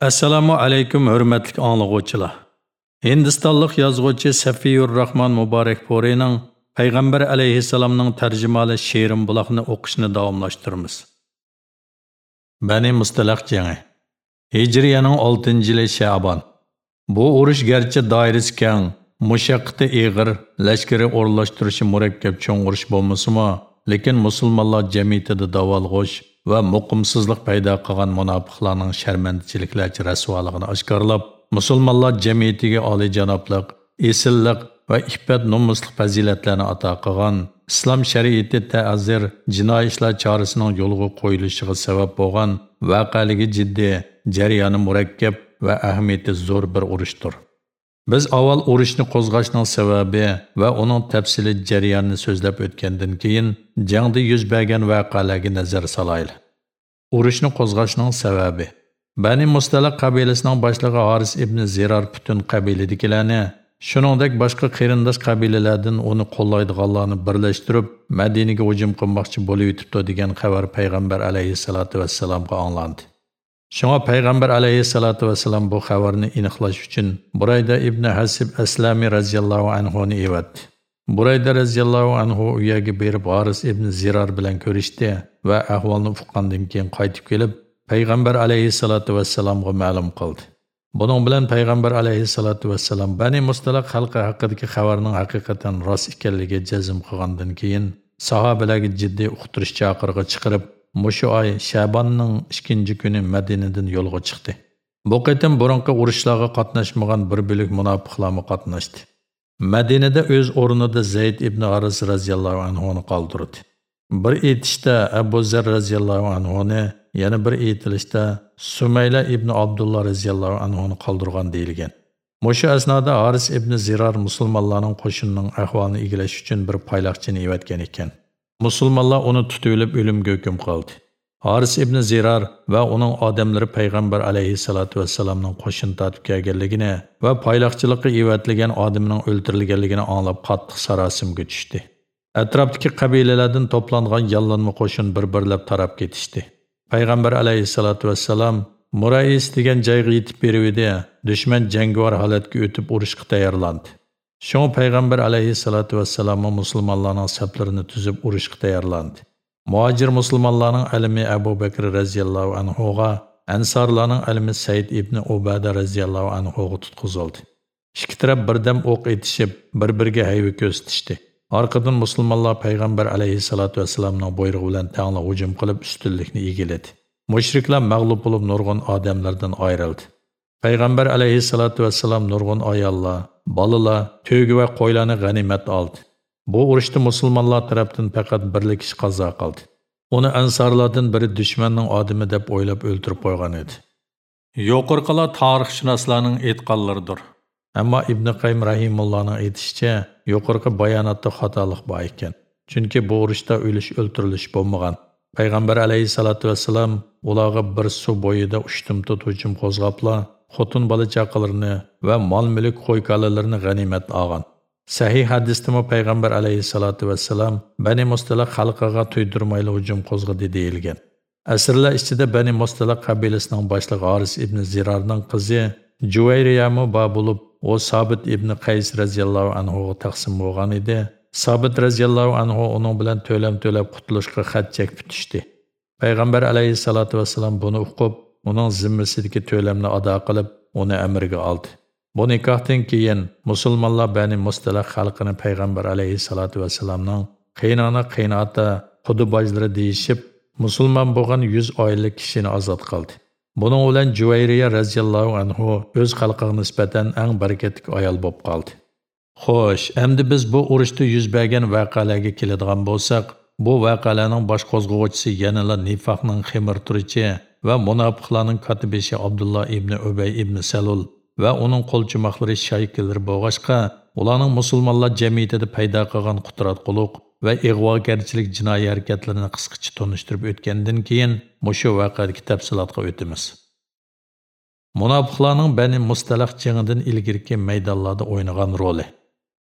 Assalomu alaykum hurmatli anglovchilar. Hindistonlik yozuvchi Safiyur Rahman Muborak Porining Payg'ambar alayhisalomning tarjimali She'rim buloqni o'qishni davomlashtiramiz. Bani Mustalaq jangi. Hijriyaning 6-yili Sha'ban. Bu urush garchi doirasi keng, mushaqqati ig'ir, lashkari o'rlashtirishi murakkab cho'ng urush bo'lmasa-mu, lekin musulmonlar jamiyatida davolg'ush va muqimsizlik paydo qilgan munofiqlarning sharmandachiliklarcha rasvoligini oshkorlab musulmonlar jamiyatiga oliyjanoblik esillik va iffat nomuslik fazilatlarni ato qilgan islom shariati ta'zir jinoiy ishlar chorasining yo'lga qo'yilishiga sabab bo'lgan voqealigi jiddiy jarayoni murakkab va ahamiyati zo'r bir urushdir. Biz avval urushni qo'zg'ashning sababi va uning tafsili jarayonini so'zlab o'tgandan keyin jangda yuz bergan voqealarga nazar solaylik. Urushni qo'zg'ashning sababi Bani Mustalaq qabilasining boshlig'i Haris ibn Zirar butun qabiladikilarni, shuningdek boshqa qarindosh qabilalardan uni qo'llaydiganlarni birlashtirib, Madinaga hujum qilmoqchi bo'lib yetibdi degan xabar payg'ambar alayhissalatu vasallamga anglandi. Шуңа пайғамбар алейхиссалату вассалам bu xabarni aniqlash uchun Burayda ibn Хасиб Aslami radhiyallohu anhu ni Бурайда Burayda radhiyallohu anhu берип yerga berib Haris ibn Zirar bilan ko'rishdi va ahvolni кайтып keyin qaytib kelib payg'ambar alayhissalatu кылды. ma'lum qildi. Buning bilan payg'ambar Бани vassalam Bani Mustalaq xalqi haqidagi xabarning haqiqatan rost ekanligiga jazm qilgandan keyin уктуруш jiddiy чыгарып chaqirig'i chiqarib Mushu oy 2 kuni Madinadan yo'lga chiqdi. Bu qitim burunqi urushlarga qatnashmagan bir bo'lik munofiqlar qatnashdi. Madinada o'z o'rnida Zayd ibn Aras radhiyallohu anhu ni qoldirdi. Bir aytishda Abu Zar radhiyallohu anhu ni, yana bir aytilishda Sumayla ibn Abdullah radhiyallohu anhu ni qoldirgan deyilgan. Mushu asnoda Haris ibn Zirar musulmonlarning qo'shinining ahvolini egilash uchun bir payloqchini evatgan ekan. Musulmonlar uni tutilib o'limga hukm qildi. Haris ibn Zirar va uning odamlari payg'ambar alayhissalatu vassalamning qo'shin tatib kelganligini va payloqchilikqa evatlagan odamning o'ldirilganligini anglab qattiq sarosimga tushdi. Atrofdagi qabilalardan to'plangan yollanma qo'shin bir-birlab tarab ketishdi. Payg'ambar alayhissalatu vassalam Murais degan joyga yetib beruvdi. Dushman jangovar holatga o'tib urushga tayyorlandi. Şoň Peygamber aleyhissalatu vesselam musulmanlarning saflarini tuzib urushga tayyorlandi. Muhacir musulmonlarning alimi Abu Bakr radhiyallohu anhuga, Ansarlarning alimi Said ibn Ubada radhiyallohu anhuğa tutqizildi. İki taraf birdam o'q etishib, bir-biriga hayva köstişdi. Orqadan musulmonlar payg'ambar aleyhissalatu vesselam'ın buyrug'i bilan tangla hujum qilib ustunlikni egiledi. Mushriklar mag'lub bo'lib nurg'un odamlardan ayrıldı. Payg'ambar alayhissalatu vassalam nurg'un ayollar, bolalar, to'ygi va qo'ylarni g'animat oldi. Bu urushda musulmonlar tarafdan faqat birlik kishi qazo qildi. Uni ansorlardan biri dushmanning odami deb o'ylab o'ldirib qo'ygan edi. Yuqorqilar tarixshunoslarning e'tiqodlaridir. Ammo Ibn Qayyim rahimullohning aytishicha, yuqorqi bayonotda xatolik bor ekan. Chunki bu urushda o'lish o'ltirilish bo'lmagan. Payg'ambar alayhisolatu vassalam ularga bir suv bo'yida ushtum tut hujum qo'zg'ablar xotin bola chaqalarini va mol mulk qo'y g'animat olgan. Sahih hadisdami payg'ambar alayhissalotu vassalam bani mustala xalqiga tuydirmayli hujum qo'zg'adi deyilgan. Asrlar ichida bani mustala qabilasining boshlig'i haris ibn zirarning qizi juvayriyamu ba bo'lib u sobit ibn qays roziyallohu anhuga taqsim bo'lgan edi. Sabit roziyallohu anhu uning bilan to'lam to'lab qutulishga xat chekib tutishdi payg'ambar alayhissalotu vassalam buni uqib uning zimmasidagi to'lamni ado qilib, uni amriga oldi. Bu nikohdan keyin musulmonlar Bani Mustalaq xalqini payg'ambar alayhissalatu vassalamning qiynona qiynota xudubojlari deyishib, musulmon bo'lgan 100 oylik kishini ozod qildi. Buning bilan Juvayriya radhiyallohu anhu o'z xalqiga nisbatan eng barakatli ayol bo'lib qoldi. Xo'sh, endi biz bu urushda yuz bergan voqealarga keladigan bo'lsak, bu voqealarning bosh qo'zg'ovchisi yanala nifoqning ximir turichi va munofiqlarning katibishi Abdulloh ibn Ubay ibn Salul va uning qo'lchimoqlari shaykillar bo'lg'ashqa ularning musulmonlar jamiyatida paydo qilgan qudrat quluq va ig'vogarchilik jinoiy harakatlarini qisqacha tunishtirib o'tgandan keyin mushu voqeadagi tafsilotga o'tamiz. Munofiqlarning Bani Mustalaq jangidan ilgirki maydonlarda o'ynagan roli.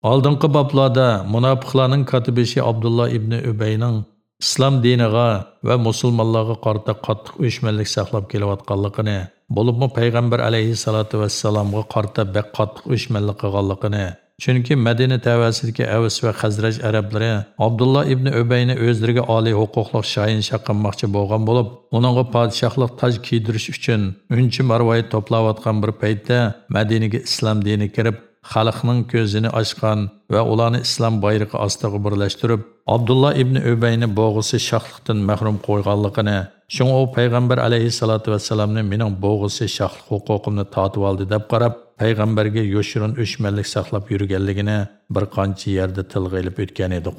Oldingi boblarda munofiqlarning katibishi Abdullah ibn Ubayning islom diniga va musulmonlarga qarata qattiq o'chmanlik saqlab kelayotganligini bo'libmi payg'ambar alayhissalotu vassalomga qarata bak qattiq o'chmanlik qilganligini chunki madina tavasidagi avs va hazraj arablari abdulloh ibn ubayni o'zlariga oliy huquqli shoyin shaqinmoqchi bo'lgan bo'lib uningga podshohlik toj kiydirish uchun uncha marvoyi to'playotgan bir paytda madinaga islom dini kirib xalqning ko'zini ochgan va ularni islom bayrog'i ostiga birlashtirib abdulloh ibn ubayni bo'g'isi shohlikdan mahrum qo'yganligini shunga u payg'ambar alayhissalotu vassalamni mening bo'g'isi shohlik huquqimni tortib oldi deb qarab payg'ambarga yoshirin o'chmanlik saqlab yurganligini bir qancha yerda tilga ilib o'tgan edik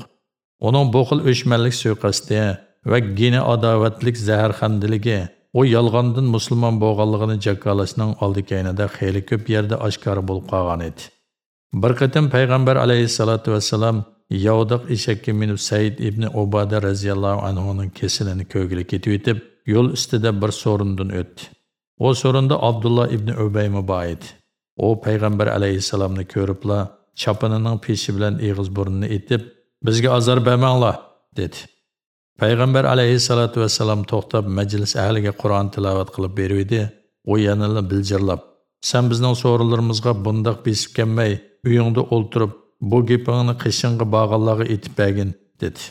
uning bu xil o'chmanlik suiqasdi va geni adovatlik zaharxandiligi u yolg'ondan musulmon bo'lganligini jakkalashning oldi kaynida xeyli ko'p yerda oshkora bo'lib qolgan edi. Bir qatim payg'ambar alayhissalotu vassalam yovdiq eshakka minib Said ibn Ubada radhiyallohu anhuning kesilini ko'gili ketib etib, yo'l ustida bir so'rindan o'tdi. O so'rinda Abdullah ibn Ubay bor O U payg'ambar alayhissalomni ko'ribla chapinining peshi bilan eg'iz burnini etib, bizga azor bermanglar dedi. Payg'ambar alayhissalatu vassalam to'xtab majlis ahliga Qur'on tilovat qilib berdi. U yanada biljirlab, "Sen bizning so'rinlarimizga bundaq besib kelmay, uyingda o'ltirib bu gapingni qishingga bog'anlarga aytib bergin dedi.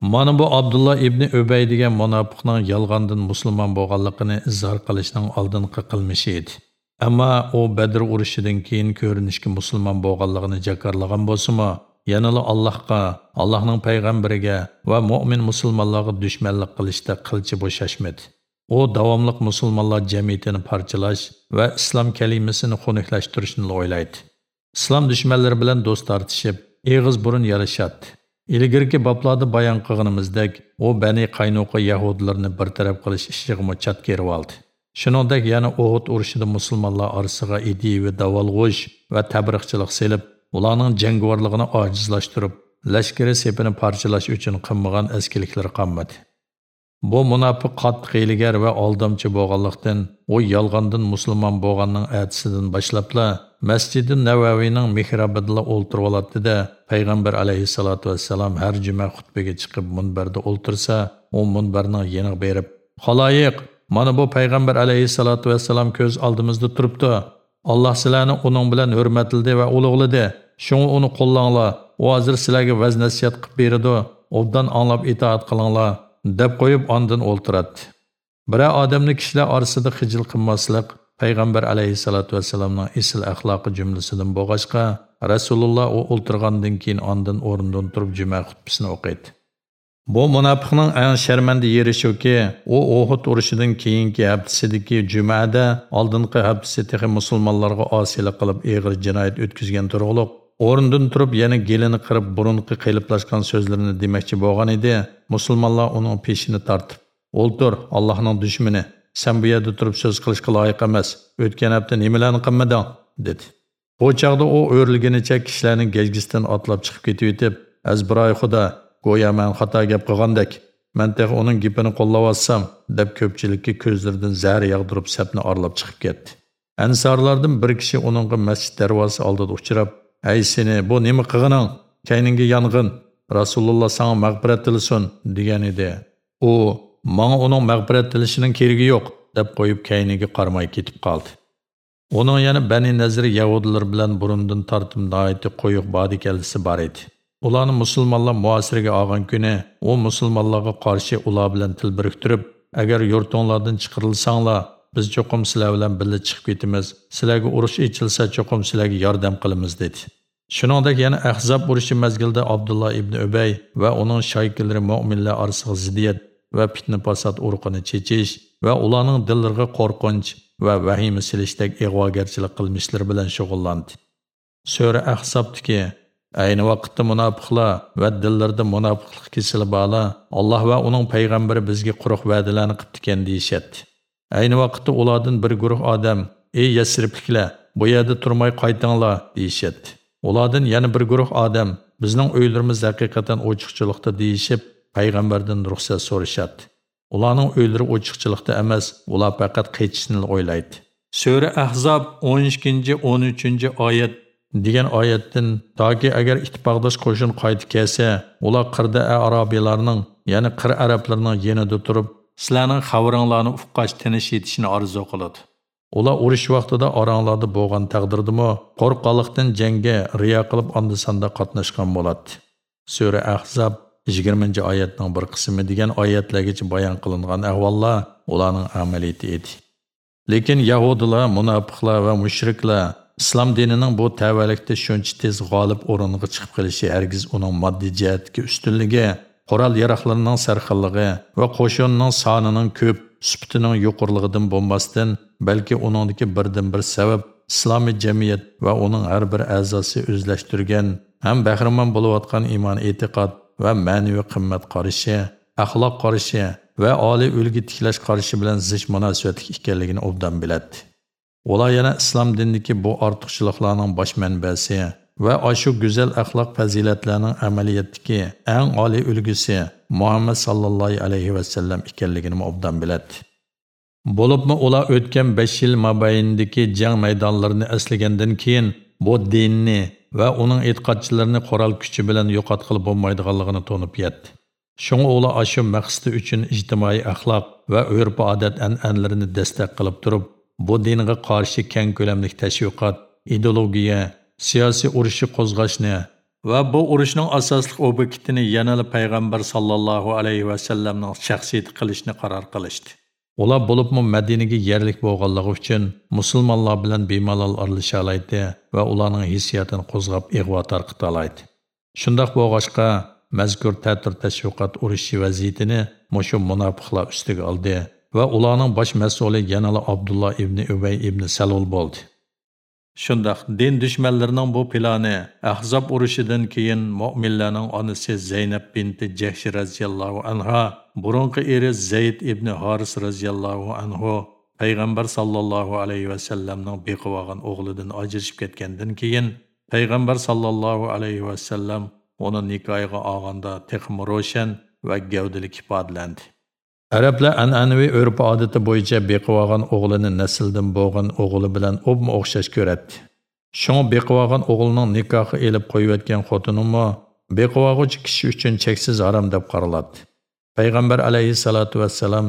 Mana bu abdulloh ibn ubay degan munofiqning yolg'ondan musulmon bo'lganligini izhor qilishning oldingi qilmishi edi. Ammo u badr urushidan keyin ko'rinishga musulmon bo'lganligini jakarlagan bo'lsimi yanala allohga allohning payg'ambariga va mu'min musulmonlarga dushmanlik qilishda qilchi bo'shashmadi. U davomli musulmonlar jamiyatini parchalash va islom kalimasini xunuklaştirishni o'ylaydi? Islom dushmanlari bilan do'st tortishib eg'iz burun yarashadi ilgirki boblarda bayon qilganimizdek u bani qaynuqa yahudlarni bartaraf qilish ishiga chat kerib oldi. Shuningdek yana o'g'it urushida musulmonlar orasiga idivi davolg'ush va tabriqchilik selib ularning jangovarligini ojizlashtirib lashkari sepini parchalash uchun qilmagan eskiliklar qolmadi. Bu munofiq qattiq hiylagar va aldamchi bo'lganlikdan u yolg'ondan musulmon bo'lganning atisidan boshlabla masjidi navaviyning mehrobida o'ltirib oladida payg'ambar alayhissalotu vassalam har juma xutbaga chiqib munbarda o'ltirsa u munbarning yeniq berib haloyiq mana bu payg'ambar alayhissalotu vassalam ko'z oldimizda turibdi. Alloh sizlarni uning bilan hurmatladi va ulug'lidi shunga uni qo'llanglar. U hozir sizlarga vaz nasihat qilib beradi. Obdan anglab itoat qilinglar. Deb qo'yib ondan o'ltiradi Bira odamni kishilar orasida hijil qilmaslik payg'ambar alayhissalotu vassalamning isl axloqi jumlasidan bo'lg'achqa rasululloh u o'ltirgandan keyin ondan o'rnidan turib juma xutbasini o'qiydi. Bu munofiqning eng sharmanda yeri shuki u uhud urushidan keyingi haftasidagi jumada oldingi haftasi musulmonlarga osiylik qilib eg'ir jinoyat o'tkazgan turug'liq o'rnidan turib yana gelini qirib burunqi qiyliplashgan so'zlarini demoqchi bo'lgan edi. Musulmonlar uning peshini tortib o'ltir allohning dushmani. Sen bu yerda turib so'z qilishga loyiq emas. O'tgan hafta nimalarni qilmading? dedi. Bu chog'da u o'rilganicha kishilarning gajgisidan otlab chiqib ketib etib azbiroy xudo go'yo man xato gap qilgandek man tex uning gapini qo'llayapsam deb ko'pchilikka ko'zlaridan zar yog'dirib sapni orlab chiqib ketdi. Ansorlardan bir kishi uningga masjid darvozasi oldida uchrab Ey seni, bu nima qilganing? Kayningga yong'in. Rasululloh senga mag'firat tilasin degan edi. U menga uning mag'firat tilishining keragi yo'q deb qo'yib kayniga qaramay ketib qoldi. Uning yana Bani Nazir Yahudilar bilan burundan tortib noiti qo'yiq bodi kaldisi bor edi. Ularni musulmonlar muasiriga olgan kuni u musulmonlarga qarshi ular bilan til biriktirib, agar yurtinglardan chiqarilsanglar, biz cho'qim sizlar bilan birga chiqib ketamiz. Sizlarga urush ichilsa cho'qim sizlarga yordam qilamiz dedi. Shuningdek yana ahzob urushi mazgilida abdulloh ibn ubay va uning shoykilari mo'minlar orasiga ziddiyat va fitna fasod urqini chechish va ularning dillariga qo'rqinch va vahima silishdek ig'vogarchilik qilmishlari bilan shug'ullandi. Sura ahsobdiki ayni vaqtda munofiqlar va dillarda munofiqlik kesili bola alloh va uning payg'ambari bizga quruq va'dalarni qilibdikan deyishyapti. Ayni vaqtda ulardan bir guruh odam, "Ey Yasribliklar, bu yerda turmay qaytinglar" deyishdi. Ulardan yana bir guruh odam, "Bizning uylarimiz haqiqatan ochiqchilikda" deyishib, payg'ambardan ruxsat so'rashadi. Ularning uylari ochiqchilikda emas, ular faqat qaytishni o'ylaydi. Sura Ahzob 12-13 oyat degan oyatdan toki agar ittifoqdosh qo'shin qaytib kelsa, ular qirda arabiylarning ya'ni qir arablarning yanida turib sizlarning xabaringlarni uqqach tinish yetishini orzu qiladi. Ular urush vaqtida oranglarda bo'lgan taqdirdimi qo'rqqanlikdan jangga riyo qilib onda sanda qatnashgan bo'ladi. Sura ahzab 20 oyatning bir qismi degan oyatlargacha bayon qilingan ahvollar ularning amaliyati edi. Lekin yahudilar munofiqlar va mushriklar islom dinining bu tavallikda shuncha tez g'olib o'ringa chiqib qilishi hargiz uning moddiy jihatga ustunligi qurol yaroqlarining sarxilligi va qo'shinning sonining ko'p sufatining yuqorligidan bo'lmasdan balki uningdagi birdan bir sabab islomiy jamiyat va uning har bir a'zosi o'zlashtirgan ham bahramon bo'layotgan iymon e'tiqod va ma'naviy qimmat qarashi axloq qarashi va oliy ulgi tiklash qarashi bilan zich munosabatli ekanligini obdan biladi ular yana islom dinidagi bu ortiqchiliklarning bosh manbasi va ashu go'zal axloq fazilatlarining amaliyotdagi eng oliy ulgusi muhammad sallallohu alayhi vasallam ekanligini obdan biladi. Bo'libmi ular o'tgan 5 yil mobaynidagi jang maydonlarini eslagandan keyin bu dinni va uning e'tiqodchilarini qurol kuchi bilan yo'qotqilib bo'lmaydiganligini to'nib yetdi. Shunga ular ashu maqsadi uchun ijtimoiy axloq va urf odat an'analarini dastak qilib turib bu dinga qarshi keng ko'lamli tashviqot ideologiya siyosiy urushni qo'zg'ashni va bu urushning asosli obyektini yanada payg'ambar sallallohu alayhi vasallamning shaxsiyati qilishni qaror qilishdi. Ular bo'libmi madinaga yerlik bo'lganligi uchun musulmonlar bilan bemalol aralasha va ularning hissiyotini qo'zg'ab ig'vo tarqita oladi shundoq bo'lg'achqa mazkur ta'tir tashviqot urushi vaziyatini mushu munofiqlar ustiga oldi va ularning bosh mas'uli yanala abdulloh ibn ubay ibn salul bo'ldi Shundaq din dushmanlarining bu plani Ahzab urushidan keyin mu'minlarning onasi Zaynab binti Jahsh radhiyallohu anha burunqi eri Zayd ibn Haris radhiyallohu anhu payg'ambar sallallohu alayhi vasallamning beqib olgan o'g'lidan ajrashib ketgandan keyin payg'ambar sallallohu alayhi va sallam uni nikohiga olganda texmi ro'shan va gavdalik ifodalandi Arablar an'anaviy urf odati bo'yicha beqib olgan o'g'lini nasldan bo'lgan o'g'li bilan obma o'xshash ko'radi. Shunga beqib olgan o'g'lining nikohi elib qo'yayotgan xotinimi beqib olg'uchi kishi uchun cheksiz harom deb qaraladi. Payg'ambar alayhissalatu vassalam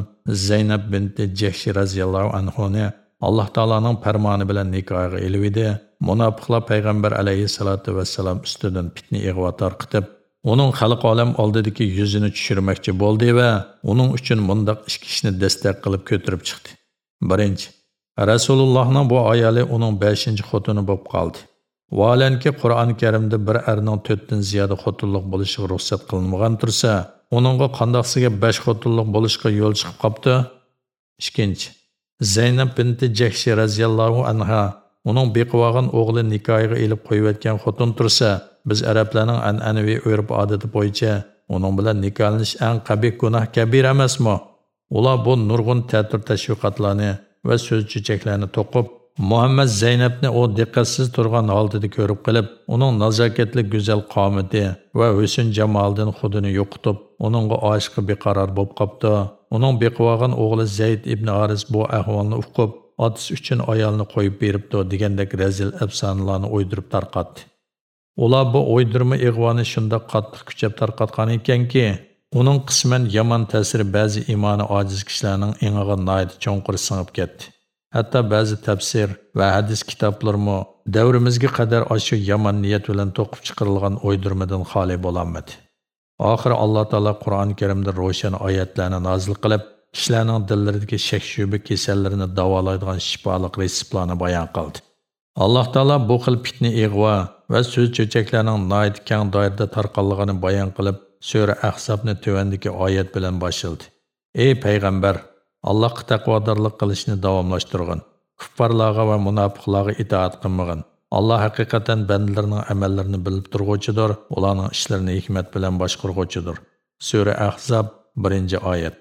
Zaynab binti Jahshi radhiyallohu anhuni Alloh taolaning farmoni bilan nikohiga elib edi. Munofiqlar payg'ambar alayhissalatu vassalam ustidan fitna ig'vo tarqitib uning xalq olam oldidagi yuzini tushirmoqchi bo'ldi va uning uchun mundoq ikki ishni dastak qilib ko'tarib chiqdi. Birinchi rasulullohning bu ayoli uning beshinchi xotini bo'lib qoldi. Valanki qur'oni karimda bir erning to'rtdan ziyoda xotinlik bo'lishiga ruxsat qilinmagan tursa uningga qandoqsiga 5 xotinlik bo'lishga yo'l chiqib qolibdi ikkinchi zaynab binti jahshi roziyallohu anha uning beqib olgan o'g'li nikohiga ilib qo'yayotgan xotin tursa biz arablarning an'anaviy urf odati bo'yicha uning bilan nikohlanish eng qabih gunoh kabir emasmi? Ular bu nurg'un ta'tir tashviqotlarni va so'z chechaklarni to'qib muhammad zaynabni u diqqatsiz turgan holatida ko'rib qilib uning nazokatli go'zal qomati va husn jamolidan xudini yo'qotib uningga oshiqi beqaror bo'lib qolibdi uning beqivog'an o'g'li zayd ibn aris bu ahvolni uqib otish uchun ayolni qo'yib beribdi degandek razil afsonalarni o'ydirib tarqatdi. Ular bu o'ydirma ig'voni shunda qattiq kuchab tarqatgan ekanki, uning qisman yomon ta'siri ba'zi imoni ojiz kishilarning eng'iga noyat cho'nqir singib ketdi. Hatto ba'zi tafsir va hadis kitoblarimi davrimizga qadar shu yomon niyat bilan to'qib chiqarilgan o'ydirmadan xoli bo'lolmadi. Oxiri Alloh taolo Qur'oni Karimda ro'shan oyatlarni nozil qilib, kishilarning dillaridagi shak shuba kasallarini davolaydigan shifoliq retseptlarni bayon qildi. Allah Taala bu xil fitni ig'vo va so'z cho'chaklarining noit keng doirada tarqalganini bayon qilib, sura Ahzobni tuvandagi oyat bilan boshildi. Ey payg'ambar, Allohga taqvodorlik qilishni davomlashtirgin. Kuffarlarga va munofiqlarga itoat qilmagin. Alloh haqiqatan bandalarining amallarini bilib turg'uchidir, ularning ishlarini hikmat bilan boshqarg'uchidir. Sura Ahzob 1-oyat.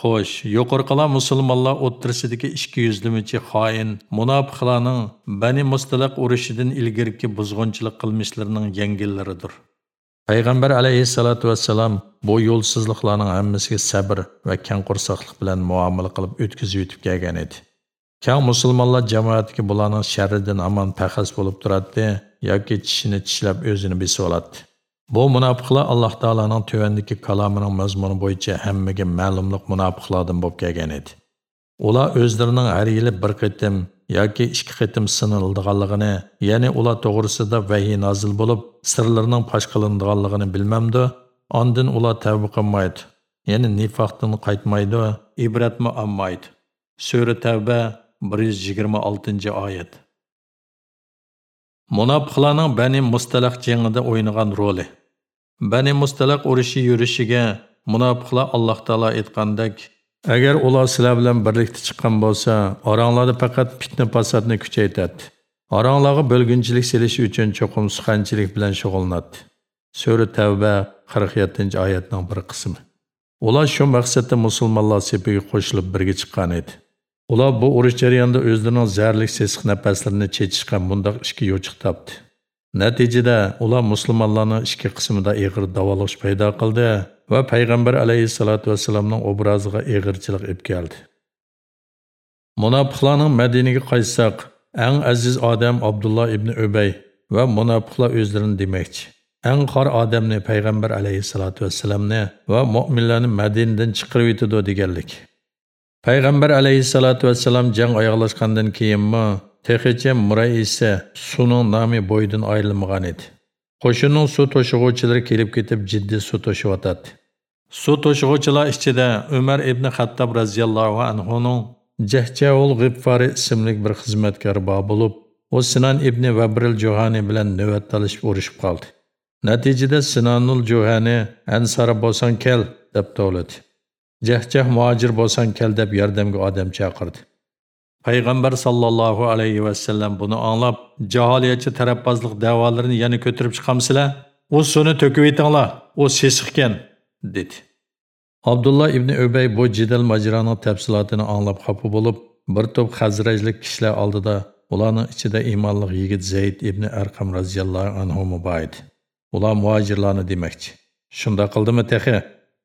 Xo'sh, yuqorqilar musulmonlar o'ttirisidagi ikki yuzlimichi xoin munofiqlarning Bani Mustalaq urushidan ilgirki buzg'unchilik qilmishlarining yengillaridir. Payg'ambar alayhissalatu vassalam bu yo'lsizliklarning hammasiga sabr va kang qo'rsoqlik bilan muomala qilib o'tkazib yetib kelgan edi. Kang musulmonlar jamoatiga bularning sharridan amon pahas bo'lib turadi yoki tishini tishlab o'zini besib oladi. Bu munofiqlar Alloh taolaning tuvandagi kalomining mazmuni bo'yicha hammaga ma'lumlik munofiqlardan bo'lib kelgan edi. Ular o'zlarining har yili bir qitim yoki ikki qitim sinildiganligini, ya'ni ular to'g'risida vahiy nozil bo'lib, sirlarining fosh qilindiganligini bilmamdi. Ondan ular tavba qilmaydi, ya'ni nifoqdan qaytmaydi, ibratmi olmaydi. Sura Tavba 126-oyat. Munofiqlarning Bani Mustalaq jangida o'ynagan roli Bani Mustalaq urushi yurishiga munofiqlar Alloh taolo aytgandek, agar ular sizlar bilan birlikda chiqqan bo'lsa, oranglarda faqat fitna fasodni kuchaytiradi. Oranglarga bo'lgunchilik selish uchun cho'qim suxanchilik bilan shug'ullanadi. Sura Tavba 47-oyatning bir qismi. Ular shu maqsadda musulmonlar sepiga qo'shilib birga chiqqan edi. Ular bu urush jarayonida o'zlarining zarlik sesiq nafaslarini chechishgan bundoq ishga yo'chiq topdi. Natijada ular musulmonlarning ikki qismida ig'ir davolash paydo qildi va payg'ambar alayhissalatu vassalamning obraziga ig'irchilik ib keldi. Munofiqlarning Madinaga qaytsak, eng aziz odam Abdullah ibn Ubay va munofiqlar o'zlarini demakchi. Eng xor odamni payg'ambar alayhissalatu vassalamni va mu'minlarni Madinadan chiqarib yetdi deganlik. Payg'ambar alayhissalatu vassalam jang oyoqlashgandan keyinmi Texicha Muraisa suning nomi bo'yidan ayrilmagan edi. Qo'shinning suv to'shig'uvchilari kelib ketib jiddiy suv to'shyotadi. Suv to'shig'uvchilar ichida Umar ibn Xattob radhiyallohu anhuning Jahjaul G'iffari ismli bir xizmatkor bor bo'lib, u Sinan ibn Vabril Johani bilan navbat talishib urushib qoldi. Natijada Sinanul Johani Ansari bo'lsan kel deb tovladi. Jahjah muhojir bo'lsan kel deb yordamga odam chaqirdi. Payg'ambar sollallohu alayhi vasallam buni anglab jaholiyatchi tarafbozlik davolarini yana ko'tarib chiqamsizlar. U suvni to'kib yetinglar u sesiqkan dedi. Abdulloh ibn ubay bu jidal majroning tafsilotini anglab xafa bo'lib bir to'p hazrajlik kishilar oldida ularning ichida iymonli yigit zayd ibn arqam roziyallohu anhu muboid ular muhojirlarni demakchi shunda qildimi tehi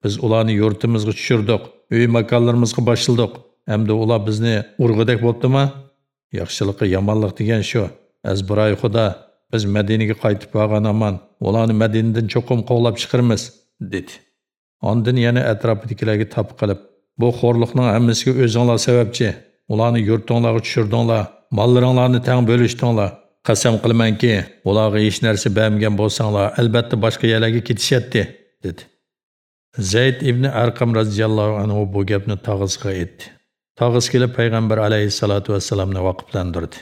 biz ularni yurtimizga tushirdik uy makonlarimizga boshildik Әмді ular bizni urg'idek bo'ptimi? Yaxshilikqa yomonlik degan shu. Azbiroy Xudo, biz Madinaga qaytib borgan amon, ularni Madinadan cho'qim qovlab chiqarmiz, dedi. Ondan yana atrofidagilarga tap qilib, bu xo'rliqning hammasiga o'zinglar sababchi. Ularni yurtinglarga tushirdinglar, mollaringlarni tang bo'lishdinglar. Qasam qilamanki, ularga hech narsa bermagan bo'lsanglar, albatta boshqa yerlarga ketishadi, dedi. Zayd ibn Arqam radhiyallohu anhu bu gapni tog'isiga aytdi. Tağız kelib payg'ambar alayhissalatu vassalamni vaqiflantirdi.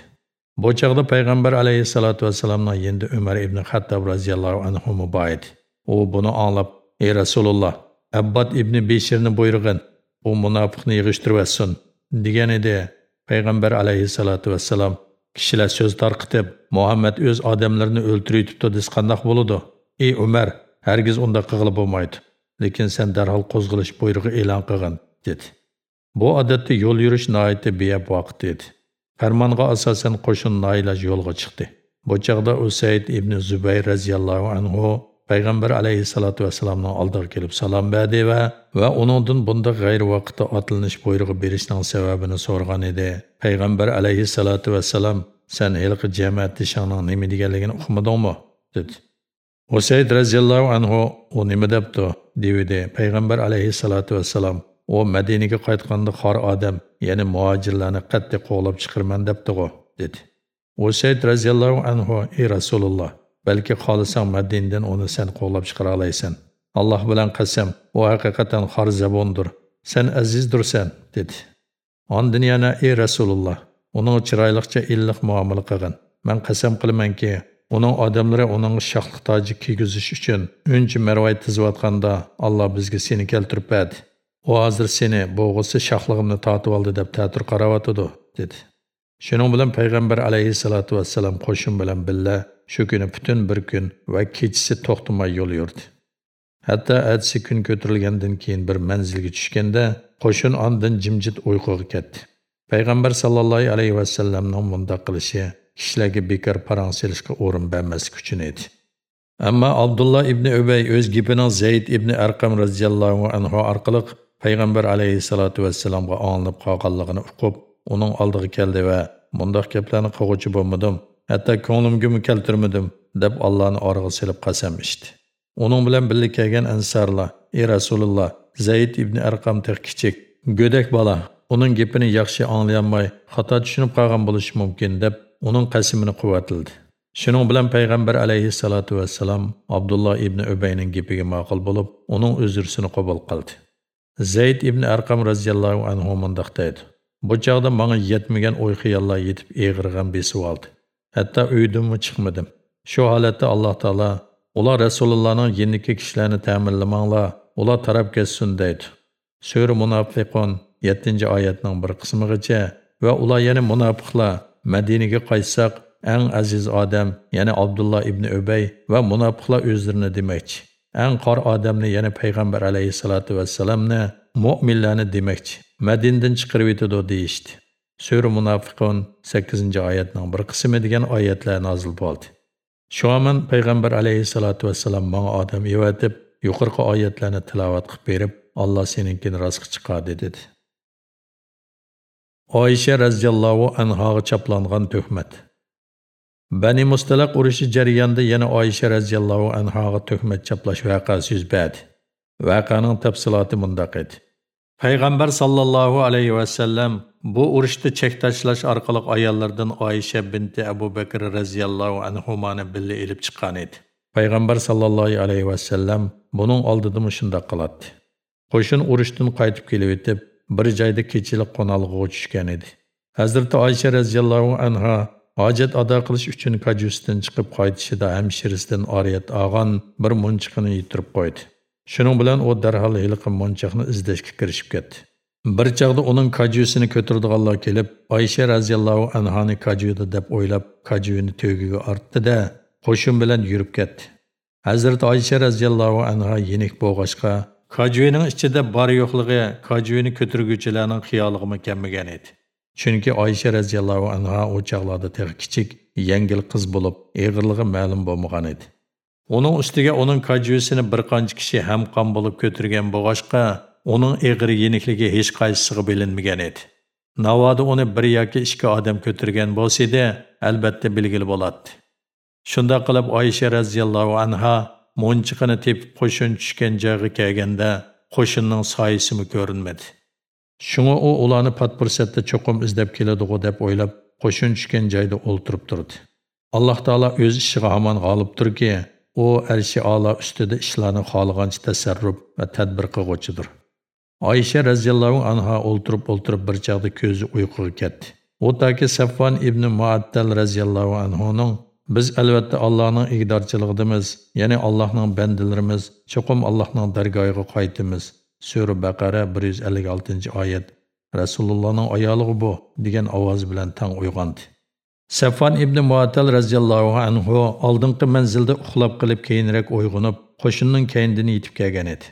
Bu chaqda payg'ambar alayhissalatu vassalamning yendi Umar ibn Xattob radhiyallohu anhu muboyid. U buni anglab, "Ey Rasululloh, Abbad ibn Beshirni buyrug'in, bu munofiqni yig'ishtirib etsin" degan edi. Payg'ambar alayhissalatu vassalam kishilar so'z tarqitib, Muhammad o'z odamlarini o'ltirib yutibdi desa qandoq bo'ladi? Ey Umar, hargiz unda qilib bo'lmaydi. Lekin sen darhol qo'zg'alish buyrug'i e'lon qilgin, dedi. Bu odatda yo'l yurish nihoyatda beyab vaqt edi. Farmonga asosan qo'shin noiloj yo'lga chiqdi. Bu chaqda Usayd ibn Zubayr radhiyallohu anhu payg'ambar alayhissalatu vassalamning oldiga kelib salom berdi va va uningdan bunda g'ayri vaqtda otilinish buyrug'i berishning sababini so'rgan edi. Payg'ambar alayhissalatu vassalam sen hilqi jamoat dishangning nima deganligini uqmadingmi? dedi. Usayd radhiyallohu anhu u nima debdi? dedi. Payg'ambar alayhissalatu vassalam u madinaga qaytganda xor odam ya'ni muojirlarni qattiq qo'g'lab chiqirman debdig'u dedi. Usayd roziyallohu anhu ey rasululloh balki xohlasang madinadan uni sen qo'g'lab chiqara olaysan. Alloh bilan qasam u haqiqatan xor zabondir. Sen azizdursan dedi. Ondin yana ey rasululloh uning chiroyliqcha illiq muomala qilgin. Man qasam qilamanki uning odamlari uning shohliq toji kiygizish uchun uncha marvay tizayotganda alloh bizga seni keltirib berdi. U hozir seni bo'g'isi shohlig'imni tortib oldi deb ta'tir qaravotidi dedi. Shuning bilan payg'ambar alayhissalotu vassalam qo'shin bilan billa shu kuni butun bir kun va kechasi to'xtamay yo'l yurdi. Hatto atsi kun ko'tarilgandan keyin bir manzilga tushganda qo'shin ondan jimjit uyquga ketdi. Payg'ambar sallallohu alayhi vasallamning bundoq qilishi kishilarga bekor parang selishga o'rin bermaslik uchun edi. Ammo abdulloh ibn ubay o'z gibining zayd ibn arqam roziyallohu anhu orqali payg'ambar alayhissalotu vassalomga olinib qolganligini uqib uning oldiga keldi va mundoq gaplarni qilg'uvchi bo'lmadim hatto ko'nglimgami keltirmadim deb allohni orig'i silib qasam ichdi. Uning bilan birga kelgan ansarlar ey rasululloh zayd ibn arqam kichik go'dak bola uning gapini yaxshi anglayolmay xato tushunib qolgan bo'lishi mumkin deb uning qasimini quvvatildi. Shuning bilan payg'ambar alayhissalotu vassalam abdulloh ibn ubayning gapiga ma'qul bo'lib uning uzrsini qabul qildi. Zeyd ibn Arqam raziyallahu anhu mundaq deydi. Bu çağda mənə yetməyən oy xiyallar yetib eğirğan besib aldı. Hətta öydümü çıxmadım. Şu halətdə Allah Taala ular Rasulullahın yeniki kişilərini təminləmanglar, ular tarab keçsin deydi. Sürə Munafiqun 7-ci ayətinin bir qismigəcə və ular yəni munafiqlar Mədinəyə qayıtsaq, ən əziz adam, yəni Abdullah ibn Öbey və munafiqlar özlərini deməkdir. Eng qor odamni yana payg'ambar alayhissalotu vassalamni mo'minlarni demakchi madindan chiqarib yetadi deyishdi. Sura munofiqun 8 oyatning bir qismi degan oyatlar nozil bo'ldi. Şuaman payg'ambar alayhissalotu vassalam manga odam evatib yuqorqi oyatlarni tilovat qilib berib alloh seninkini rostga chiqadi dedi. Oysha roziyallohu anhoga choplangan tuhmat. Bani mustalaq urushi jarayonida yana Oyisha radhiyallohu anhoga tuhmat chaplash voqeasi yuz berdi. Voqeaning tafsiloti mundoq edi. Payg'ambar sollallohu alayhi va sallam bu urushda chektashlash orqali ayollardan Oyisha binti abu bakr radhiyallohu anhumani billa elib chiqqan edi. Payg'ambar sollallohu alayhi va sallam buning oldida shundoq qiladi. Qo'shin urushdan qaytib kelib etib, bir joyda kechilik qo'nalg'iga tushgan edi. Hazrati Oyisha radhiyallohu anha hojat ado qilish uchun kajusdan chiqib qaytishida hamshirisidan oriyat olgan bir munchiqini yitirib qo'ydi. Shuning bilan u darhol hiliqi munchiqni izlashga kirishib ketdi. Bir chog'da uning kajusini ko'tardiganlar kelib oysha roziyallohu anhoni kajuda deb o'ylab kajuni to'giga ortdida qo'shin bilan yurib ketdi. Hazrati oysha roziyallohu anha yenik bo'g'ashqa Kajvining ichida bor yo'qligi Kajvini ko'targuvchilarning xiyoliga kelmagan edi. Chunki Oysha radhiyallohu anha u chaqlarda tex kichik, yengil qiz bo'lib, eg'irligi ma'lum bo'lmagan edi. Uning ustiga uning kajvisini bir qancha kishi ham qon bo'lib ko'targan bo'g'ashqa, uning eg'ir yenikligi hech qaysisiga bilinmagan edi. Navoda uni bir yoki ikki odam ko'targan bo'lsa edi, albatta belgili bo'ladi. Shunda qilib Oysha radhiyallohu anha munchiqini tepib qo'shin tushgan joyga kelganda qo'shinning soyisimi ko'rinmadi shunga u ularni pat fursatda cho'qim деп ойлап, қошын түшкен жайды олтырып тұрды. Аллах Таала өз ішіға аман ishiga тұр ке, о arshi ала үстеді ishlarni қалығаншы тәсәрріп va tadbir qilg'uchidir Айша roziyallohu anha олтырып-олтырып бір жағды көзі ұйқығы кетті. u toki safvon ibn muattal roziyallohu anhuning Biz albatta Allohning igdorchiligidamiz, ya'ni Allohning bandalarimiz, cho'qim Allohning dargohiga qaytimiz. Sura Baqara 156-oyat. Rasulullohning ayolig'i bu degan ovoz bilan tang uyg'ondi. Safvan ibn Mu'attal radhiyallohu anhu oldingi manzilda uxlab qilib keyinroq uyg'onib, qo'shinning keyindan yetib kelgan edi.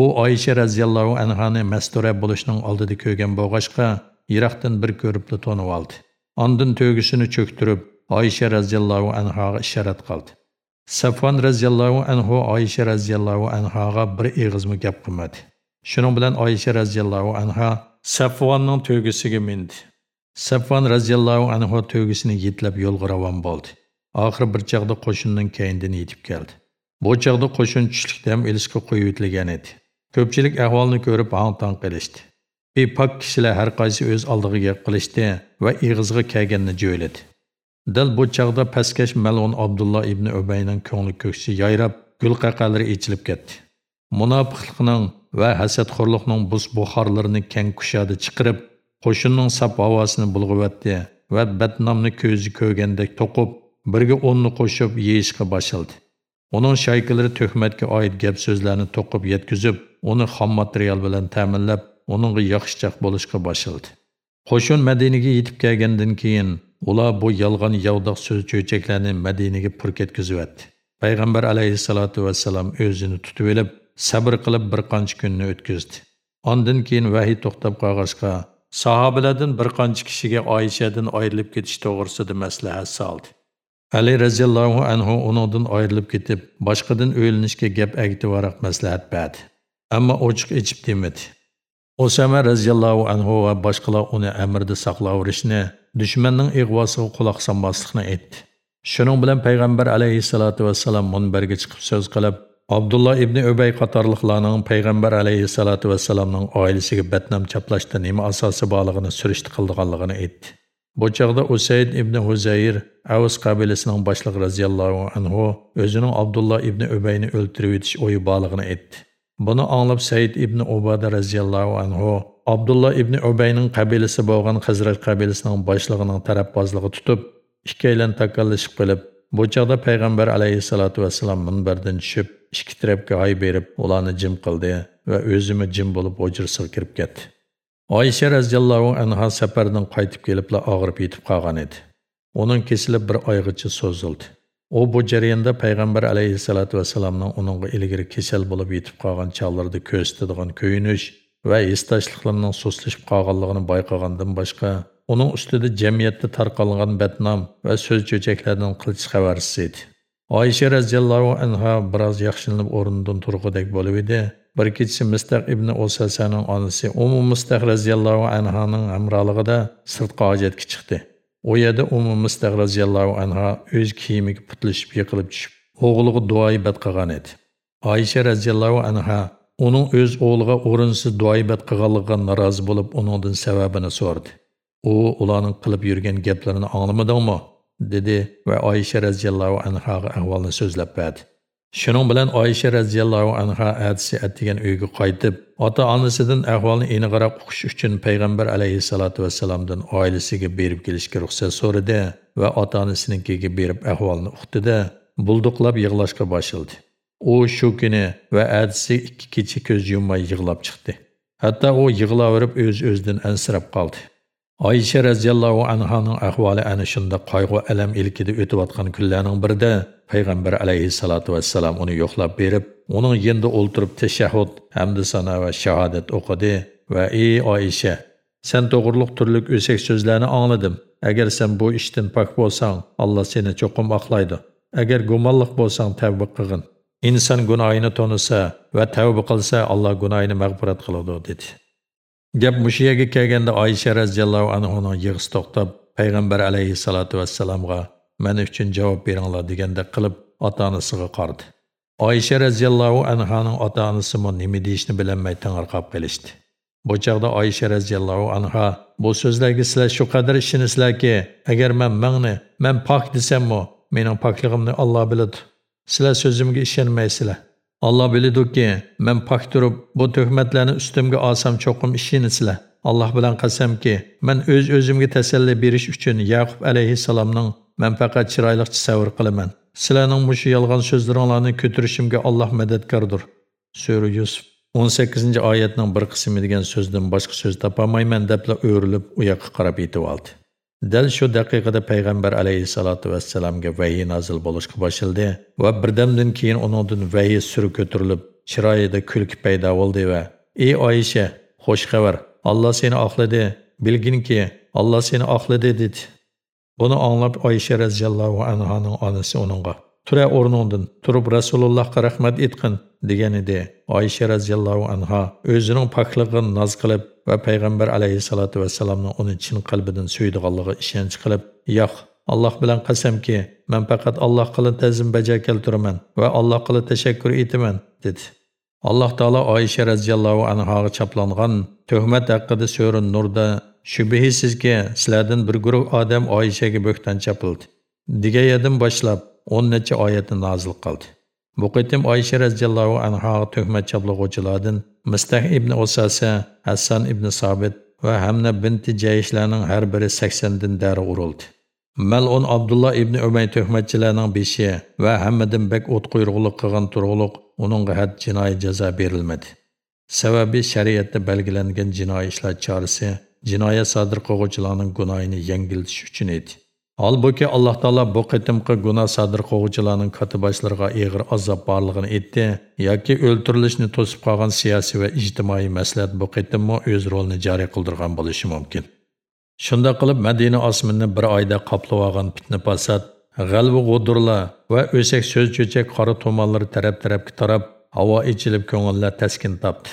U Oysha radhiyallohu anhani mastura bo'lishning oldida ko'rgan bo'g'ashqa yiroqdan bir ko'ribli tonib oldi. Ondan to'gisini cho'ktirib, Oyisha raziyallohu anhoga ishorat qildi. Safon raziyallohu anhu Oyisha raziyallohu anhoga bir eg'izmi gap qilmadi. Shuning bilan Oyisha raziyallohu anha Safvonning to'gisiga mindi. Safvon raziyallohu anhu to'gisini yetlab yol ravon bo'ldi. Oxir bir chaqda qo'shinning keyindan yetib keldi. Bu chaqda qo'shin tushlik dam ilishga qo'yib etilgan edi. Ko'pchilik ahvolni ko'rib hang-tang qilishdi. Bepok kishilar har qaysi o'z oldiga gap qilishdi va ig'izga kelganini jo'yladi. Dil bu chaqda pastkash mal'un Abdullah ibn Ubayning ko'ngli ko'ksi yayrab, gul qaqalari ichilib ketdi. Munofiqlikning va hasadxo'rlikning bus buxorlarini keng kushada chiqarib, qo'shinning sap havosini bulg'avatdi va badnomni ko'zi ko'rgandek to'qib, birga o'nni qo'shib yeyishga boshladi. Uning shaykalari tuhmatga oid gap so'zlarni to'qib yetkazib, uni xom material bilan ta'minlab, uningga yaxshichaq bo'lishga boshladi. Qo'shin Madinaga yetib kelgandan keyin ular bu yolg'on yovdoq so'z cho'chaklarni Madinaga pur ketkazyapti. Payg'ambar alayhissalotu vassalam o'zini tutib olib, sabr qilib bir qancha kunni o'tkazdi. Ondan keyin vahiy to'xtab qolg'achqa, sahobalardan bir qancha kishiga oyishadan ayrilib ketish to'g'risida maslahat soldi. Ali raziyallohu anhu uningdan ayrilib ketib, boshqadan o'ylinishga gap agitivaraq maslahat berdi. Ammo ochiq ichib demadi. Osama raziyallohu anhu va boshqalar uni amirda saqlaverishni dushmanning ig'vosiga quloq solmaslikni aytdi shuning bilan payg'ambar alayhissalotu vasallam munbarga chiqib so'z qilib Abdullah ibn Ubay qatorliqlarning пайғамбар alayhissalatu vassalamning oilasiga batnam chaplashda nima asosi borligini surishti qildiganligini aytdi. Bu chaqda Usayd ibn Хузайр Avs qabilasining boshlig'i radhiyallohu anhu o'zining Abdullah ibn Ubayni o'ltirib etish o'yi borligini aytdi. Buni anglab Said ibn Ubada radhiyallohu anhu Abdullah ibn Ubayning qabilasi bo'lgan Xizrat qabilasining boshlig'ining tarafbozligi tutib, ikkalan takallashib qilib, bu chaqda payg'ambar alayhissalatu vassalam minbardan tushib, ikki tarafga oy berib, ularni jim qildi va o'zimi jim bo'lib hujrasiga kirib ketdi. Oysha roziyallohu anhu safardan qaytib kelibla og'rib yetib qolgan edi. Uning kesilib bir oygacha so'zildi. U bu jarayonda payg'ambar alayhissalotu vassalamning uningga ilgari kasal bo'lib yetib qolgan chog'larida ko'rsatadigan kuyinish va esdoshliqlarning so'slashib qolganligini bayqagandan boshqa uning ustida jamiyatda tarqalgan badnom va so'z cho'chaklardan qilich xabarsiz edi oysha roziyallohu anha biroz yaxshilanib o'rnidan turg'udek bo'lib edi. Bir kechasi mistaq ibn osasaning onasi umu Mustaq roziyallohu anhaning hamrohligida sirtqa hojatga chiqdi. U yerda umu Mustaq roziyallohu anha o'z kiyimiga putlashib yiqilib tushib o'g'liga duoibat qilgan edi. Oysha roziyallohu anha uning o'z o'g'liga o'rinsiz duoibat qilganligiga norozi bo'lib uningdan sababini so'radi u ularning qilib yurgan gaplarini anglamadingmi dedi va Oyisha radhiyallohu anhaga ahvolni so'zlab berdi. Shuning bilan Oyisha radhiyallohu anha adsi atdigan uyga qaytib ota onasidan ahvolni aniqroq uqish uchun payg'ambar alayhissalotu vasallamdan oilasiga berib kelishga ruxsat so'radi va ota onasinikiga berib ahvolni uqtida bulduqlab yig'lashga boshladi. U shu kuni va adsi ikki kecha ko'z yummay yig'lab chiqdi. Hatto u yig'laverib o'z o'zidan ansirab qoldi. Oysha roziyallohu anhoning ahvoli ana shunda qayg'u alam ilkida o'tayotgan kunlarning birida payg'ambar alayhissalotu vassalam uni yo'qlab berib uning yendi o'ltirib tashahhud hamda sana va shahodat o'qidi va ey oysha sen to'g'riliq turlik o'sak so'zlarni angladim. Agar sen bu ishdan pok bo'lsang alloh seni cho'qim oqlaydi. Agar gumonliq bo'lsang tavba qilgin. Inson gunohini tonisa va tavba qilsa alloh gunohini mag'firat qiladi dedi. Gap mushu yerga kelganda oysha roziyallohu anhuning yig'isi to'xtab payg'ambar alayhissalotu vassalamga man uchun javob beringlar degandek qilib ota onasiga qardi. Oysha roziyallohu anhoning ota onasimi nima deyishni bilolmay tang'irqab qilishdi. Bu chog'da oysha roziyallohu anha bu so'zlarga sizlar shu qadar ishonisizlarki agar man mangni man pok desammi mening pokligimni olloh biladi. Sizlar so'zimga ishonmaysizlar. Allah bilidu ki, mən pak durub bu töhmətlərini üstümgə alsam çoxum işinizlə. Allah bilən qəsəm ki, mən öz-özümgə təsəlli biriş üçün Yaqub əleyhissalamın mən fəqət çiraylıq təsəvvür qılımən. Silənin bu şu yalğan sözlərinlərini kötürüşümgə Allah mədədkardır. Sürü Yusuf 18-ci ayətinin bir qismi degen sözdən başqa söz tapamayman dəblə öyrülüb uyağı qarab yetib aldı. Dal shu daqiqada payg'ambar alayhissalatu vassalamga vahiy nozil bo'lishga boshildi va birdamdan keyin uningdan vahiy suri ko'tarilib, chiroyida kulki paydo bo'ldi va: "Ey Oyisha, xush xabar. Alloh seni oqladi. Bilginki, Alloh seni oqladi" dedi. Buni anglab Oyisha radhiyallohu anhaning onasi uningga: "Tura o'rningdan, turib Rasulullohga rahmat etqin" degan edi. Oyisha radhiyallohu anha o'zining pokligini noz qilib va payg'ambar alayhissalatu vassalamning uni chin qalbidan suydiganligiga ishonch qilib yo'q alloh bilan qasamki man faqat alloh qilib tazim baja keltiraman va alloh qilib tashakkur etaman dedi alloh taolo oysha roziyallohu anhoga chaplangan tuhmat haqida so'ri nurda shubhisizki sizlardan bir guruh odam oyshaga bo'xton chapildi degan yerdan boshlab 10 neçə ayəti nazil qıldı. Bu qitim Ayşə rəziyallahu anha töhmət çablığıcılardan Mistah ibn Usasa, Hassan ibn Sabit və Həmnə binti Cəyişlərin hər biri 80-dən dəri vuruldu. Məlun Abdullah ibn Ömey töhmətçilərinin beşi və Həmmədin bək ot quyruqluq qığan turğuluq onun qəhət cinayi cəza verilmədi. Səbəbi şəriətdə bəlgilənən cinayi işlər çarəsi cinayət sadır qoğucularının günahını yengiltiş üçün idi. Halbuki Alloh taolo bu qitimqi gunoh sodir qiluvchilarning kotiboshlariga og'ir azob borligini aytdi yoki o'ltirilishni to'sib qolgan siyosiy va ijtimoiy maslahat bu qitimmi o'z rolini joriy qildirgan bo'lishi mumkin. Shunda qilib Madina osmonini bir oyda qoplab olgan fitna fasod, g'alva g'udurlar va o'sak so'z cho'chak qora tomonlari taraf-tarafga tarab, havo ichilib ko'ngillar taskin topdi.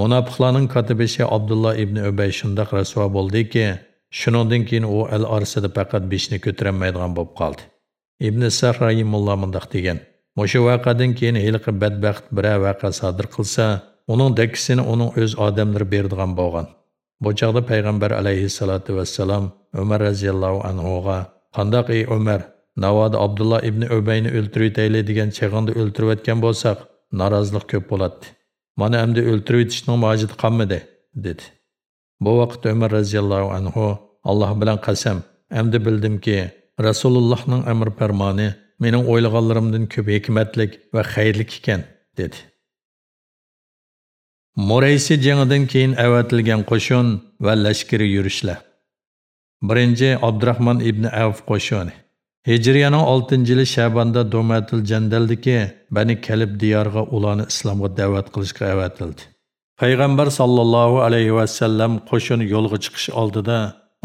Munofiqlarning kotibishi Abdullah ibn Ubay shundoq rasvo bo'ldiki, Шуныңдан кейін о әл арысыда пәкат бешіне көтерәмәйдіған болып қалды. Ибн Сар райимулла мұндақ деген. Мұшы вақадан кейін елқі бәдбәқт бірә вақа садыр қылса, оның дәкісіні оның өз адамлары бердіған болған. Бұл жағда пайғамбар алейхиссалату вассалам Өмір разияллаху анхуға қандақ ей Өмір, Навады Абдулла ибн Өбәйні өлтіруйтейлі деген чығынды өлтіріп өткен болсақ, наразылық көп болады. Мана әмді өлтіру етішінің мажид қаммеді, деді. Bu vaqt umar raziyallohu anhu alloh bilan qasam endi bildimki rasulullohning amr farmoni mening o'ylaganlarimdan ko'p hikmatlik va xayrlik ekan dedi Muraysi jangidan keyin avatilgan qo'shin va lashkari yurishlar. Birinchi Abdurrahman ibn Avf qo'shini. Hijriyaning 6-yili Shabanda Domatul Jandaldagi Bani Kalib diyoriga ularni islomga da'vat qilishga avatildi. Payg'ambar sallallohu alayhi va sallam qo'shin yo'lga chiqish oldida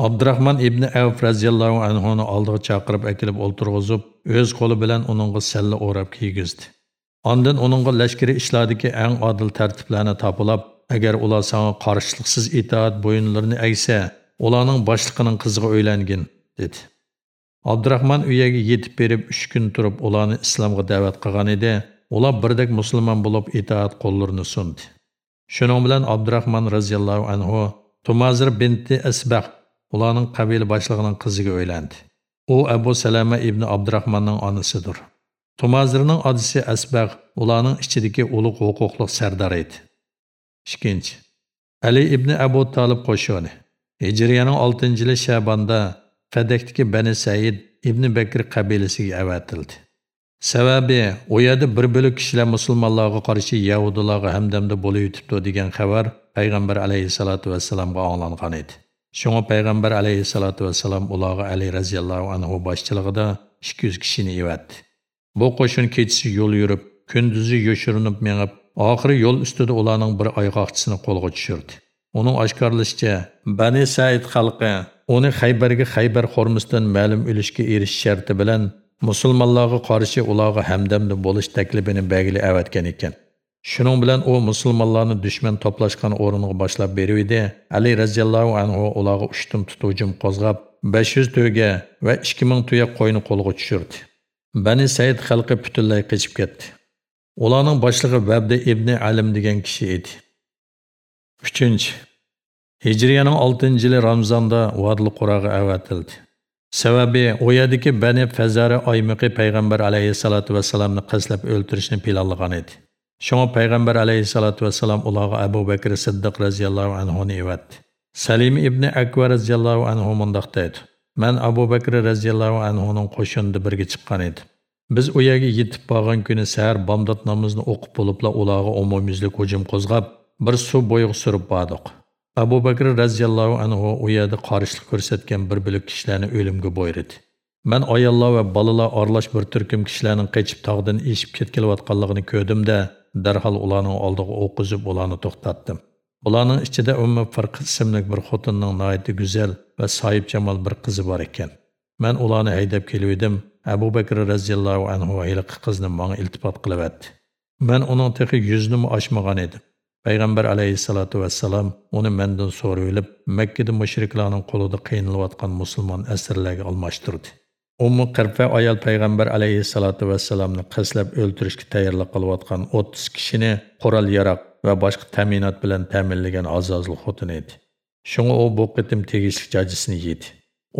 Abdurahmon ibn Avf radhiyallohu anhu ni oldiga chaqirib akilib o'ltirg'izib, o'z qo'li bilan uningga salla o'rab kiygizdi. Ondan uningga lashkari ishlardagi eng odil tartiblarni topilab, agar ular sanga qarshiliksiz itoat bo'yinlarini aysa, ularning boshliqining qiziga o'ylangin, dedi. Abdurahmon uyaga yetib berib 3 kun turib ularni islomga da'vat qilgan edi. Ular birdek musulmon bo'lib itoat qo'llarini sundi. Shuning bilan Abdurahmon radhiyallohu anhu Tumazir binti Asbaq ularning qabila boshlig'ining qiziga o'ylandi. U Abu Salama ibn Abdurahmonning onasidir. Tumazirning odisi Asbaq ularning ichidagi ulug' huquqli sardor edi. 2. Ali ibn Abu Talib qo'shoni. Hijriyaning 6-yili Shabonda Fadakdagi Bani Said ibn Bakr qabilasiga avatildi. Sababi u yerda bir bo'lak kishilar musulmonlarga qarshi yahudilarga hamdamda bo'lib yutibdi degan xabar payg'ambar alayhisolatu vassalamga anglangan edi. Shunga payg'ambar alayhisolatu vassalam ularga Ali raziyallohu anhu boshchiligida 200 kishini evatdi. Bu qo'shin kechisi yo'l yurib, kunduzi yoshirinib mengib, oxiri yo'l ustida ularning bir oyg'oqchisini qo'lga tushirdi. Uning oshkorlashicha, Bani Said xalqi uni Xaybarga Xaybar xormisdan ma'lum o'lishga erishish sharti bilan musulmonlarga qarshi ularga hamdamda bo'lish taklifini belgilab avatgan ekan. Shuning bilan u musulmonlarni dushman to'plashgan o'rniga boshlab beruvdi. Ali raziyallohu anhu ularga ushtum tutuvjum qo'zg'ab 500 to'ga va 2000 tuya qo'yni qo'lga tushirdi. Bani Said xalqi butunlay qochib ketdi. Ularning boshlig'i vabdi ibn Alim degan kishi edi. 3. Hijriyaning 6-yili Ramzonda Vadli qurag'i avatildi. Sababi u yerdagi Bani Fazari aymıqı payg'ambar alayhisolatu vasallamni qaslab o'ltirishni planlagan edi. Shunga payg'ambar alayhisolatu vesselam ularga Abu Bakr Siddiq radhiyallohu anhu ni. Salim ibn Akbar radhiyallohu anhu mundaq dedi. Man Abu Bakr radhiyallohu anhuning qo'shinida birga chiqqan edim. Biz u yerga yetib borgan kuni sahar bomdod namozni o'qib bo'libla ularga umumyuzlik hujum qo'zg'ab, bir suv bo'yiga surib bordik. Abu Bakr radhiyallahu anhu u yerda qorishlik ko'rsatgan bir bo'lak kishilarni o'limga bo'yridi. Man ayollar va balalar oralash bir turkum kishilarning qochib tog'dan eshib ketkilayotganligini ko'rdimda, darhol ularning oldiga o'qizib ularni to'xtatdim. Ularning ichida umma farqi ismli bir xotinning noyati go'zal va soyib jamol bir qizi bor ekan. Men ularni haydab keldim. Abu Bakr radhiyallahu anhu ayliq qizni menga iltifot qilyapti. Men uning texi yuzni ochmagan edim. Payg'ambar alayhissalatu vassalam uni mendan so'rab olib, Makkada mushriklarning qo'lida qiynalayotgan musulmon asirlarga almashtirdi. Ummu Qirfa ayol payg'ambar alayhissalatu vassalamni qaslab o'ldirishga tayyorlik qilayotgan 30 kishini qurol yaroq va boshqa ta'minot bilan ta'minlagan azozli xotin edi. Shunga u bu qitim tegishli jajisini yedi.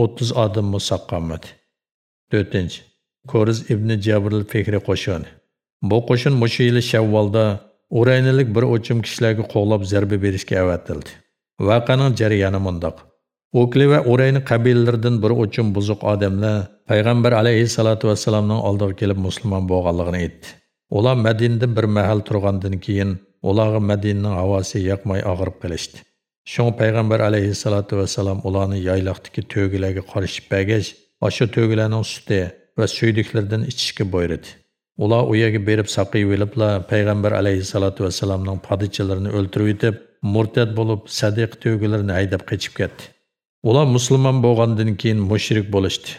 30 odam musaqqamadi. 4. Koriz ibn Jabril Fikri qo'shini. Bu qo'shin mushu yili Shavvolda Uraynalik bir o'chim kishilarga qo'g'lab zarba berishga avatildi. Vaqaning jarayoni mundoq. Okli va Urayni qabilalaridan bir o'chim buzuq odamlar payg'ambar alayhissalatu vasallamning oldiga kelib musulmon bo'lganligini aytdi. Ular Madinada bir mahal turgandan keyin ularga Madinaning havosi yoqmay og'rib qolishdi. Şoň Peygamber aleyhissalatu vesselam ularni yayloqdagi to'gilarga qarishib bergach, o'sha to'gilarning suti va suydiklardan ichishga buyurdi. Ular u yerga berib saqiyib olibla Peygamber aleyhissalatu vesselamning padichilarini o'ltirib etib, murtad bo'lib sadiq to'gilarini haydab qochib ketdi. Ular musulmon bo'lgandan keyin mushrik bo'lishdi.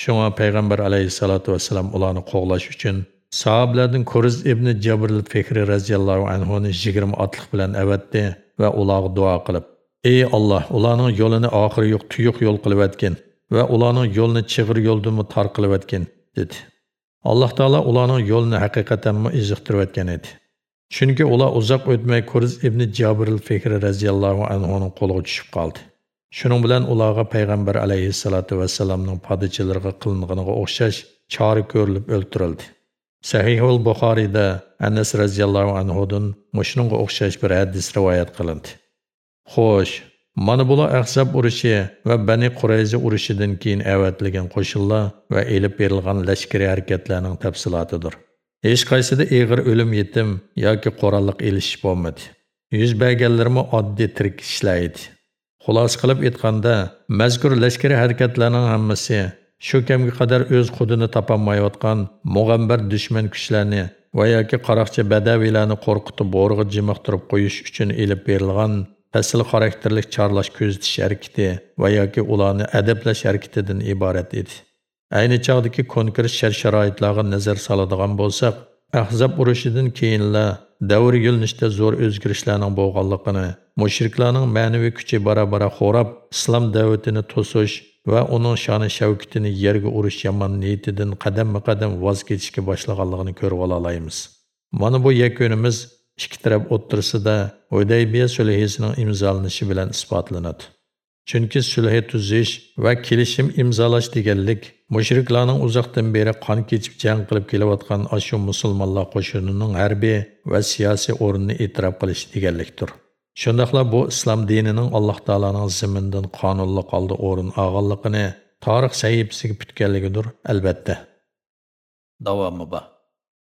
Shunga Peygamber aleyhissalatu vesselam ularni qo'g'lash uchun sahobalardan Kuriz ibn Jabril Fikri radhiyallohu anhu ni 20 otliq bilan avatdi va ularga duo qilib, "Ey Alloh, ularning yo'lini oxiri yo'q tuyuq yo'l qilib atgin va ularning yo'lini chig'ir yo'ldimi tar qilib atgin" dedi. Alloh taolo ularning yo'lini haqiqatanmi iziqtirib o'tgan edi chunki ular uzoq o'tmay kurz ibn jabril fikri roziyallohu anhuning qo'liga tushib qoldi shuning bilan ularga payg'ambar alayhissalotu vassalamning podachilariga qilinganiga o'xshash chora ko'rilib o'ltirildi sahihul buxoriyda anas roziyallohu anhudan mushunga o'xshash bir hadis rivoyat qilindi xo'sh Mana bular Ahzab urushi va Bani Qurayza urushidan keyin avatilgan qo'shinlar va elib berilgan lashkariy harakatlarning tafsilotidir. Hech qaysida eg'ir o'lim yetim yoki qoralliq elish bo'lmadi. Yuz berganlarmi oddiy tirik ishlaydi. Xulos qilib aytganda, mazkur lashkariy harakatlarning hammasi shu kamga qadar o'z xudini topolmayotgan mog'ambar dushman kuchlarni va yoki qaroqchi badaviylarni qo'rqitib bo'rg'i jimiqtirib qo'yish uchun elib berilgan fasl xarakterlik chorlash ko'zitish harakati va yoki ularni adablash harakatidan iborat edi. Ayni chog'dagi konkret shart-sharoitlarga nazar soladigan bo'lsak, Ahzab urushidan keyinlar davr yo'linishda zo'r o'zgarishlarning bo'lganligini, mushriklarning ma'naviy kuchi bara-bara xo'rab, islom da'vatini to'sish va uning shoni shavkatini yerga urish yomon niyatidan qadam-qadam voz kechishga boshlaganligini ko'rib olamiz. Mana bu yakunimiz ikki taraf o'ttirisida Hudaybiya sulhisining imzolanishi bilan isbotlanadi. Chunki sulh tuzish va kelishim imzolash deganlik mushriklarning uzoqdan beri qon kechib jang qilib kelayotgan ashu musulmonlar qo'shinining harbiy va siyosiy o'rnini e'tirof qilish deganlikdir. Shundaqla bu islom dinining Alloh taolaning zimindan qonunli qoldi o'rin olganligini tarix sahifasiga bitganligidir albatta. Davomi bor.